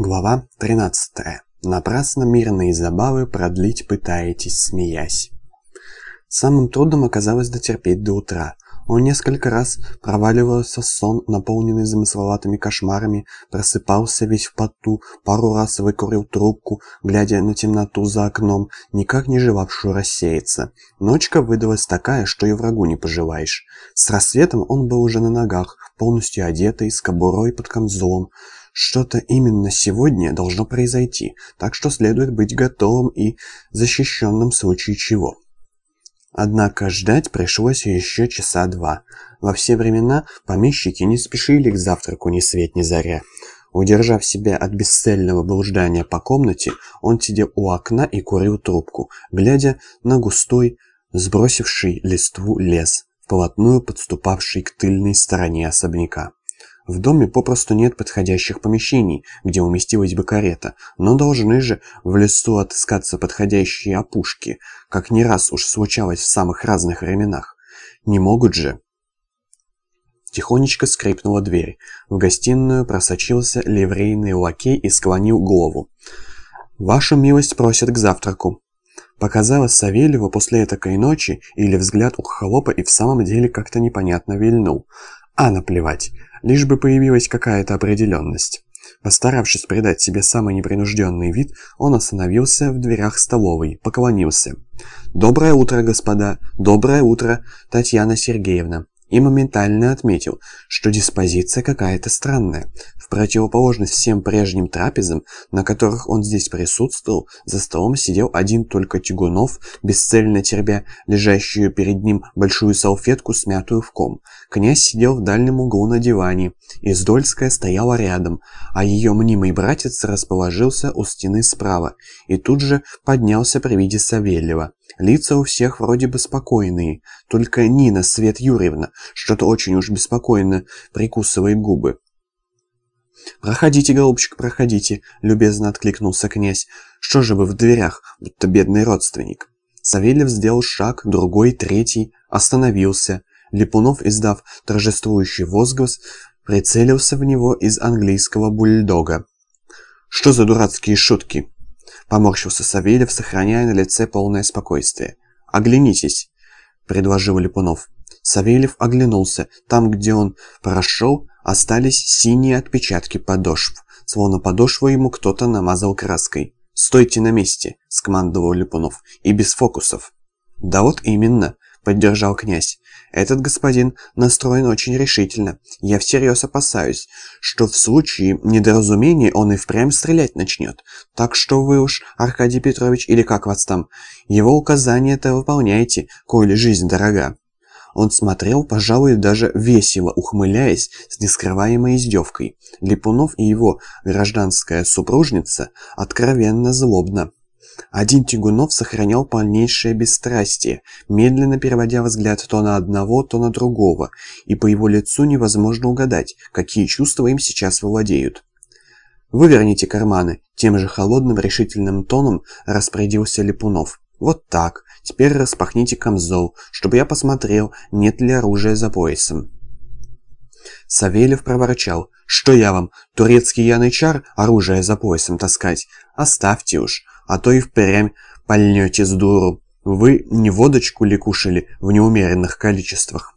Глава 13. Напрасно мирные забавы продлить пытаетесь, смеясь. Самым трудным оказалось дотерпеть до утра. Он несколько раз проваливался в сон, наполненный замысловатыми кошмарами, просыпался весь в поту, пару раз выкурил трубку, глядя на темноту за окном, никак не желавшую рассеяться. Ночка выдалась такая, что и врагу не пожелаешь. С рассветом он был уже на ногах, полностью одетый, с кобурой под камзолом, что-то именно сегодня должно произойти, так что следует быть готовым и защищенным в случае чего. Однако ждать пришлось еще часа два. Во все времена помещики не спешили к завтраку ни свет ни заря. Удержав себя от бесцельного блуждания по комнате, он сидел у окна и курил трубку, глядя на густой, сбросивший листву лес, вплотную подступавший к тыльной стороне особняка. В доме попросту нет подходящих помещений, где уместилась бы карета, но должны же в лесу отыскаться подходящие опушки, как не раз уж случалось в самых разных временах. Не могут же. Тихонечко скрипнула дверь. В гостиную просочился ливрейный лакей и склонил голову. «Вашу милость просят к завтраку». Показалось Савельеву после этакой ночи, или взгляд у холопа и в самом деле как-то непонятно вильнул. А наплевать лишь бы появилась какая-то определенность. Постаравшись придать себе самый непринужденный вид, он остановился в дверях столовой, поклонился. «Доброе утро, господа! Доброе утро, Татьяна Сергеевна!» И моментально отметил, что диспозиция какая-то странная. В противоположность всем прежним трапезам, на которых он здесь присутствовал, за столом сидел один только Тягунов, бесцельно тербя лежащую перед ним большую салфетку, смятую в ком. Князь сидел в дальнем углу на диване, Издольская стояла рядом, а ее мнимый братец расположился у стены справа и тут же поднялся при виде Савельева. Лица у всех вроде бы спокойные, только Нина Свет Юрьевна что-то очень уж беспокойно прикусывает губы. «Проходите, голубчик, проходите», — любезно откликнулся князь. «Что же вы в дверях, будто бедный родственник?» Савельев сделал шаг, другой, третий, остановился. Липунов, издав торжествующий возглас, прицелился в него из английского бульдога. «Что за дурацкие шутки?» Поморщился Савельев, сохраняя на лице полное спокойствие. «Оглянитесь», — предложил Липунов. Савельев оглянулся. Там, где он прошел, остались синие отпечатки подошв. Словно подошву ему кто-то намазал краской. «Стойте на месте», — скомандовал Липунов. «И без фокусов». «Да вот именно», — поддержал князь. Этот господин настроен очень решительно. Я всерьез опасаюсь, что в случае недоразумения он и впрямь стрелять начнет. Так что вы уж, Аркадий Петрович, или как вас там, его указания-то выполняйте, коли жизнь дорога. Он смотрел, пожалуй, даже весело, ухмыляясь с нескрываемой издевкой. Липунов и его гражданская супружница откровенно злобно. Один Тягунов сохранял полнейшее бесстрастие, медленно переводя взгляд то на одного, то на другого, и по его лицу невозможно угадать, какие чувства им сейчас владеют. «Выверните карманы», — тем же холодным решительным тоном распорядился Липунов. «Вот так. Теперь распахните камзол, чтобы я посмотрел, нет ли оружия за поясом». Савельев проворчал. «Что я вам, турецкий янычар, оружие за поясом таскать? Оставьте уж а то и впрямь пальнете с дуру. Вы не водочку ли кушали в неумеренных количествах?»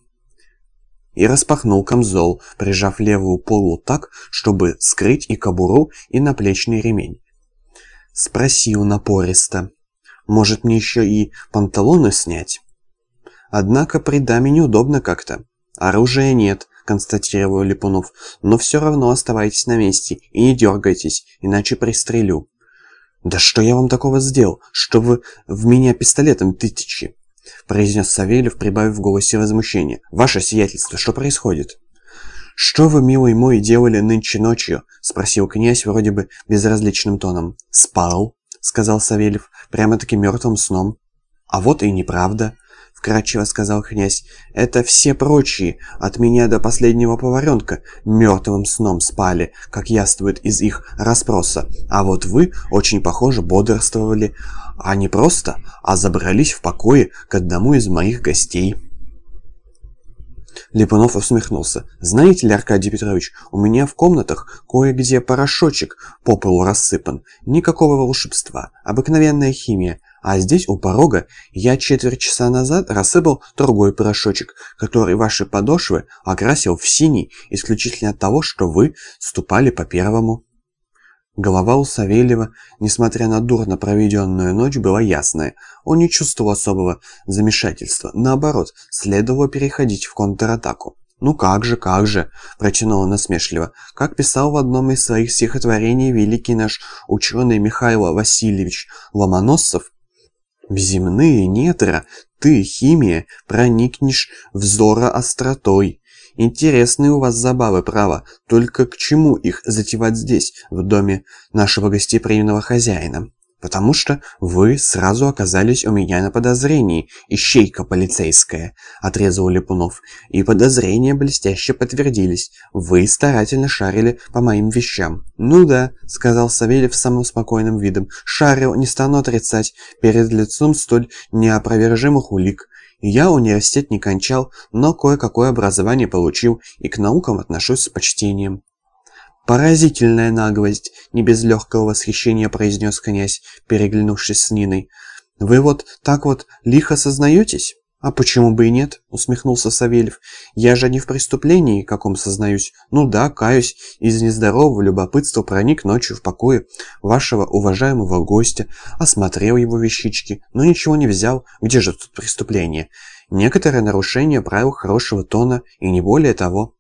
И распахнул камзол, прижав левую полу так, чтобы скрыть и кобуру, и наплечный ремень. Спросил напористо. «Может, мне еще и панталоны снять?» «Однако при даме неудобно как-то. Оружия нет», — констатировал Липунов. «Но все равно оставайтесь на месте и не дергайтесь, иначе пристрелю». «Да что я вам такого сделал, что вы в меня пистолетом тысячи?» произнес Савельев, прибавив в голосе возмущение. «Ваше сиятельство, что происходит?» «Что вы, милый мой, делали нынче ночью?» спросил князь вроде бы безразличным тоном. «Спал», — сказал Савельев, прямо-таки мертвым сном. «А вот и неправда», вкратчиво сказал князь. «Это все прочие, от меня до последнего поваренка, мертвым сном спали, как яствует из их расспроса. А вот вы, очень похоже, бодрствовали, а не просто, а забрались в покое к одному из моих гостей». Липунов усмехнулся. «Знаете ли, Аркадий Петрович, у меня в комнатах кое-где порошочек по полу рассыпан. Никакого волшебства, обыкновенная химия. А здесь, у порога, я четверть часа назад рассыпал другой порошочек, который ваши подошвы окрасил в синий исключительно от того, что вы ступали по первому». Голова у Савельева, несмотря на дурно проведенную ночь, была ясная. Он не чувствовал особого замешательства. Наоборот, следовало переходить в контратаку. «Ну как же, как же!» – протянул насмешливо. Как писал в одном из своих стихотворений великий наш ученый Михаил Васильевич Ломоносов, «В земные недра ты, химия, проникнешь взора остротой, Интересные у вас забавы, право. Только к чему их затевать здесь, в доме нашего гостеприимного хозяина? Потому что вы сразу оказались у меня на подозрении, ищейка полицейская, отрезал Липунов. И подозрения блестяще подтвердились. Вы старательно шарили по моим вещам. Ну да, сказал Савельев с самым спокойным видом. Шарил, не стану отрицать, перед лицом столь неопровержимых улик. Я университет не кончал, но кое-какое образование получил и к наукам отношусь с почтением. «Поразительная наглость!» — не без легкого восхищения произнес князь, переглянувшись с Ниной. «Вы вот так вот лихо сознаетесь?» «А почему бы и нет?» — усмехнулся Савельев. «Я же не в преступлении каком сознаюсь. Ну да, каюсь, из нездорового любопытства проник ночью в покое вашего уважаемого гостя, осмотрел его вещички, но ничего не взял. Где же тут преступление? Некоторое нарушение правил хорошего тона и не более того».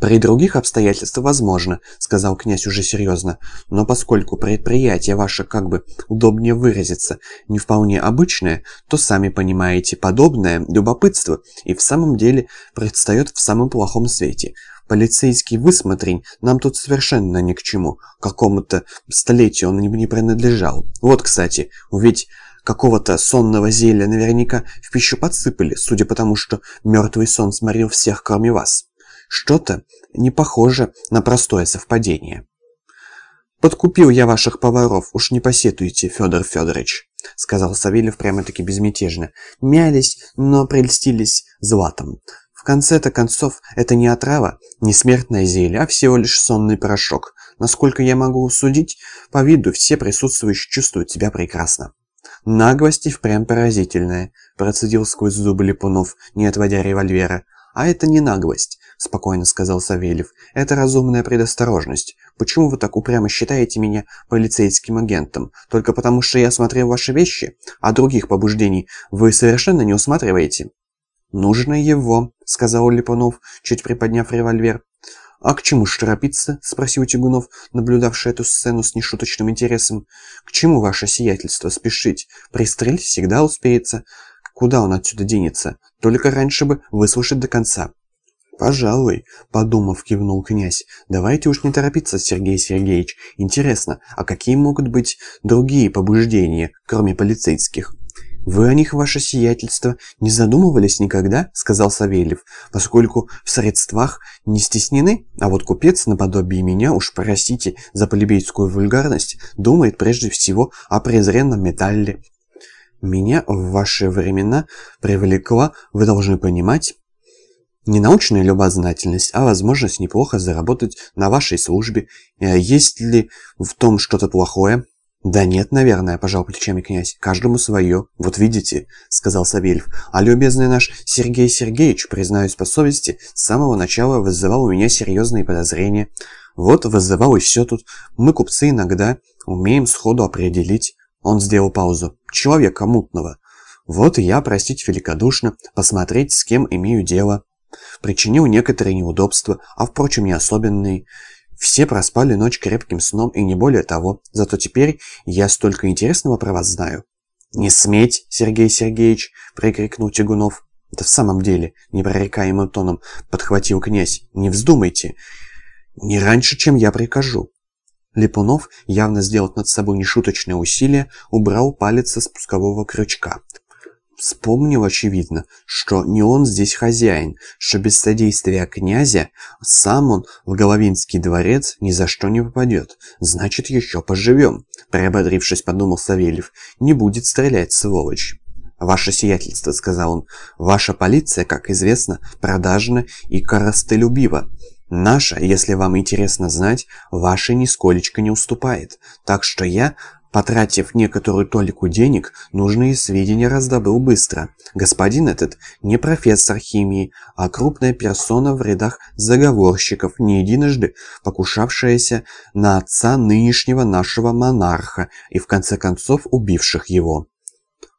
«При других обстоятельствах возможно», — сказал князь уже серьезно. «Но поскольку предприятие ваше, как бы удобнее выразиться, не вполне обычное, то, сами понимаете, подобное любопытство и в самом деле предстает в самом плохом свете. Полицейский высмотрень нам тут совершенно ни к чему. Какому-то столетию он не принадлежал. Вот, кстати, ведь какого-то сонного зелья наверняка в пищу подсыпали, судя по тому, что мертвый сон сморил всех, кроме вас». Что-то не похоже на простое совпадение. «Подкупил я ваших поваров, уж не посетуйте, Федор Федорович», — сказал Савельев прямо-таки безмятежно. «Мялись, но прельстились златом. В конце-то концов, это не отрава, не смертное зелье, а всего лишь сонный порошок. Насколько я могу судить, по виду все присутствующие чувствуют себя прекрасно». «Наглость и впрямь поразительная», — процедил сквозь зубы Липунов, не отводя револьвера. «А это не наглость. — спокойно сказал Савельев. «Это разумная предосторожность. Почему вы так упрямо считаете меня полицейским агентом? Только потому, что я смотрел ваши вещи? А других побуждений вы совершенно не усматриваете?» «Нужно его», — сказал Липунов, чуть приподняв револьвер. «А к чему ж торопиться?» — спросил Тягунов, наблюдавший эту сцену с нешуточным интересом. «К чему ваше сиятельство спешить? Пристрелить всегда успеется. Куда он отсюда денется? Только раньше бы выслушать до конца». «Пожалуй», — подумав, кивнул князь. «Давайте уж не торопиться, Сергей Сергеевич. Интересно, а какие могут быть другие побуждения, кроме полицейских?» «Вы о них, ваше сиятельство, не задумывались никогда?» — сказал Савельев, «поскольку в средствах не стеснены, а вот купец, наподобие меня, уж простите за полибейскую вульгарность, думает прежде всего о презренном металле. Меня в ваши времена привлекла, вы должны понимать, не научная любознательность, а возможность неплохо заработать на вашей службе. Э, есть ли в том что-то плохое? Да нет, наверное, пожал плечами князь. Каждому свое. Вот видите, сказал Савельев. А любезный наш Сергей Сергеевич, признаюсь по совести, с самого начала вызывал у меня серьезные подозрения. Вот вызывал и все тут. Мы, купцы, иногда умеем сходу определить. Он сделал паузу. Человека мутного. Вот и я, простить великодушно, посмотреть, с кем имею дело. Причинил некоторые неудобства, а впрочем не особенные. Все проспали ночь крепким сном и не более того, зато теперь я столько интересного про вас знаю. «Не сметь, Сергей Сергеевич!» — прикрикнул Тягунов. «Да в самом деле», — непрорекаемым тоном подхватил князь, — «не вздумайте, не раньше, чем я прикажу». Липунов, явно сделав над собой нешуточное усилие, убрал палец со спускового крючка. Вспомнил, очевидно, что не он здесь хозяин, что без содействия князя сам он в Головинский дворец ни за что не попадет. Значит, еще поживем, приободрившись, подумал Савельев. Не будет стрелять, сволочь. ваше сиятельство», — сказал он. «Ваша полиция, как известно, продажна и коростолюбива. Наша, если вам интересно знать, ваша нисколечко не уступает. Так что я, потратив некоторую толику денег, нужные сведения раздобыл быстро. Господин этот не профессор химии, а крупная персона в рядах заговорщиков, не единожды покушавшаяся на отца нынешнего нашего монарха и в конце концов убивших его.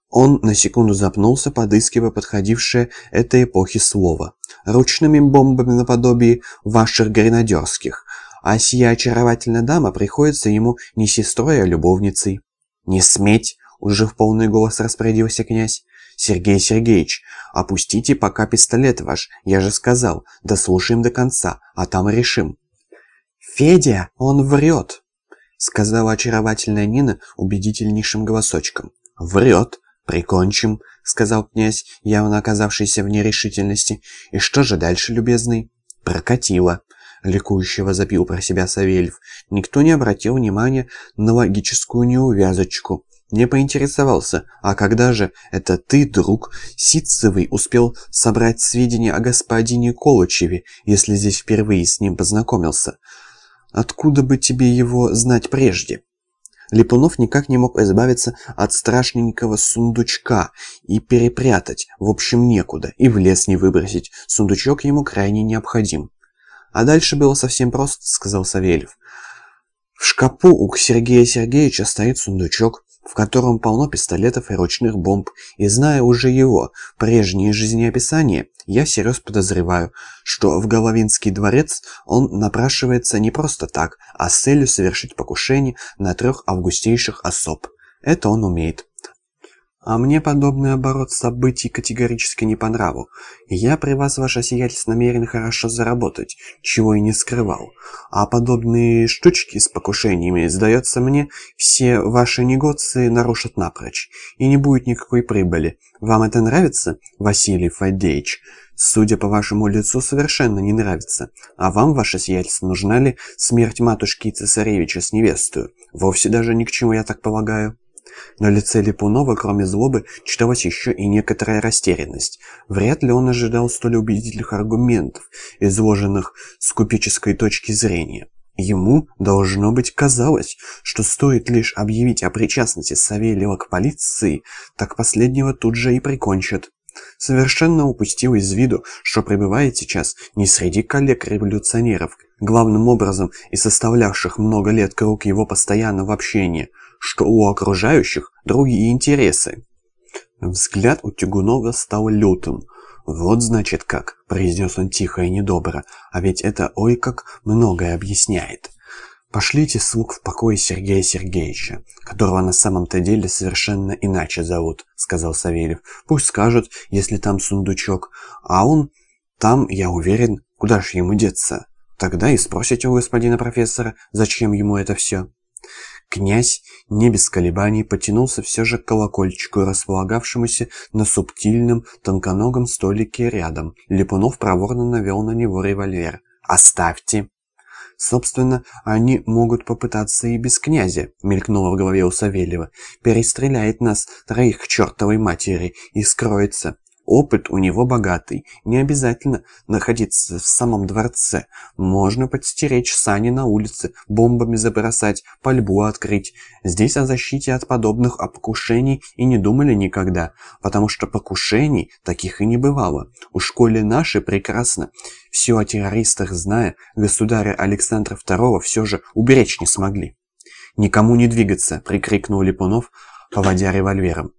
Он на секунду запнулся, подыскивая подходившее этой эпохи слово. «Ручными бомбами наподобие ваших гренадерских. А сия очаровательная дама приходится ему не сестрой, а любовницей». «Не сметь!» — уже в полный голос распорядился князь. «Сергей Сергеевич, опустите пока пистолет ваш, я же сказал, дослушаем до конца, а там решим». «Федя, он врет!» — сказала очаровательная Нина убедительнейшим голосочком. «Врет!» «Прикончим», — сказал князь, явно оказавшийся в нерешительности. «И что же дальше, любезный?» «Прокатило», — ликующего запил про себя Савельев. Никто не обратил внимания на логическую неувязочку. Не поинтересовался, а когда же это ты, друг, Ситцевый, успел собрать сведения о господине Колычеве, если здесь впервые с ним познакомился? Откуда бы тебе его знать прежде?» Липунов никак не мог избавиться от страшненького сундучка и перепрятать, в общем, некуда, и в лес не выбросить. Сундучок ему крайне необходим. А дальше было совсем просто, сказал Савельев. В шкапу у Сергея Сергеевича стоит сундучок в котором полно пистолетов и ручных бомб, и зная уже его прежние жизнеописания, я всерьез подозреваю, что в Головинский дворец он напрашивается не просто так, а с целью совершить покушение на трех августейших особ. Это он умеет. А мне подобный оборот событий категорически не по нраву. Я при вас, ваше сиятельство, намерен хорошо заработать, чего и не скрывал. А подобные штучки с покушениями, сдается мне, все ваши негоции нарушат напрочь, и не будет никакой прибыли. Вам это нравится, Василий Фадеевич? Судя по вашему лицу, совершенно не нравится. А вам, ваше сиятельство, нужна ли смерть матушки и цесаревича с невестою? Вовсе даже ни к чему, я так полагаю. На лице Липунова, кроме злобы, читалась еще и некоторая растерянность. Вряд ли он ожидал столь убедительных аргументов, изложенных с купеческой точки зрения. Ему, должно быть, казалось, что стоит лишь объявить о причастности Савельева к полиции, так последнего тут же и прикончат. Совершенно упустил из виду, что пребывает сейчас не среди коллег-революционеров, главным образом и составлявших много лет круг его постоянного общения – что у окружающих другие интересы. Взгляд у Тягунова стал лютым. «Вот значит как», — произнес он тихо и недобро, «а ведь это ой как многое объясняет». «Пошлите слуг в покое Сергея Сергеевича, которого на самом-то деле совершенно иначе зовут», — сказал Савельев. «Пусть скажут, если там сундучок, а он там, я уверен, куда ж ему деться? Тогда и спросите у господина профессора, зачем ему это все». Князь не без колебаний потянулся все же к колокольчику, располагавшемуся на субтильном тонконогом столике рядом. Липунов проворно навел на него револьвер. «Оставьте!» «Собственно, они могут попытаться и без князя», — мелькнуло в голове у Савельева. «Перестреляет нас троих к чертовой матери и скроется. Опыт у него богатый. Не обязательно находиться в самом дворце. Можно подстеречь сани на улице, бомбами забросать, пальбу открыть. Здесь о защите от подобных покушений и не думали никогда, потому что покушений таких и не бывало. У школе наши прекрасно. Все о террористах зная, государя Александра II все же уберечь не смогли. «Никому не двигаться!» — прикрикнул Липунов, поводя револьвером.